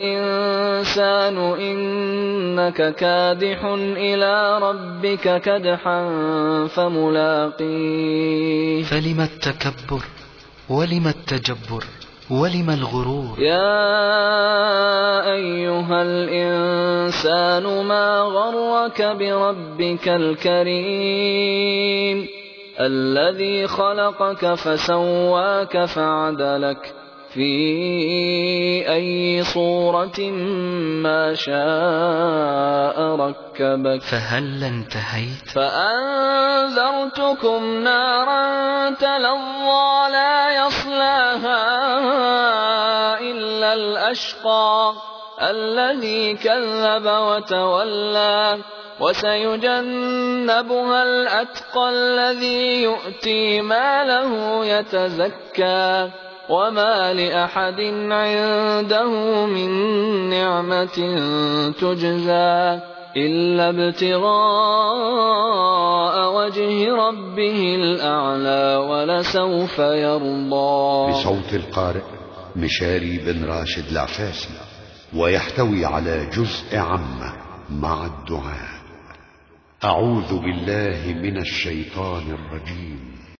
الإنسان إنك كادح إلى ربك كدحا فملاقيه. فلم التكبر؟ ولم التجبر؟ ولم الغرور؟ يا أيها الإنسان ما غرك بربك الكريم الذي خلقك فسواك فعدلك في أي صورة ما شاء ركبك. فهل انتهيت؟ فأنذرتكم نارا تلظى لا يصلاها إلا الأشقى الذي كذب وتولى وسيجنبها الأتقى الذي يؤتي ماله يتزكى. وما لأحد عنده من نعمة تجزى إلا ابتغاء وجه ربه الأعلى ولسوف يرضى. بصوت القارئ مشاري بن راشد العفاسي ويحتوي على جزء عامة مع الدعاء. أعوذ بالله من الشيطان الرجيم.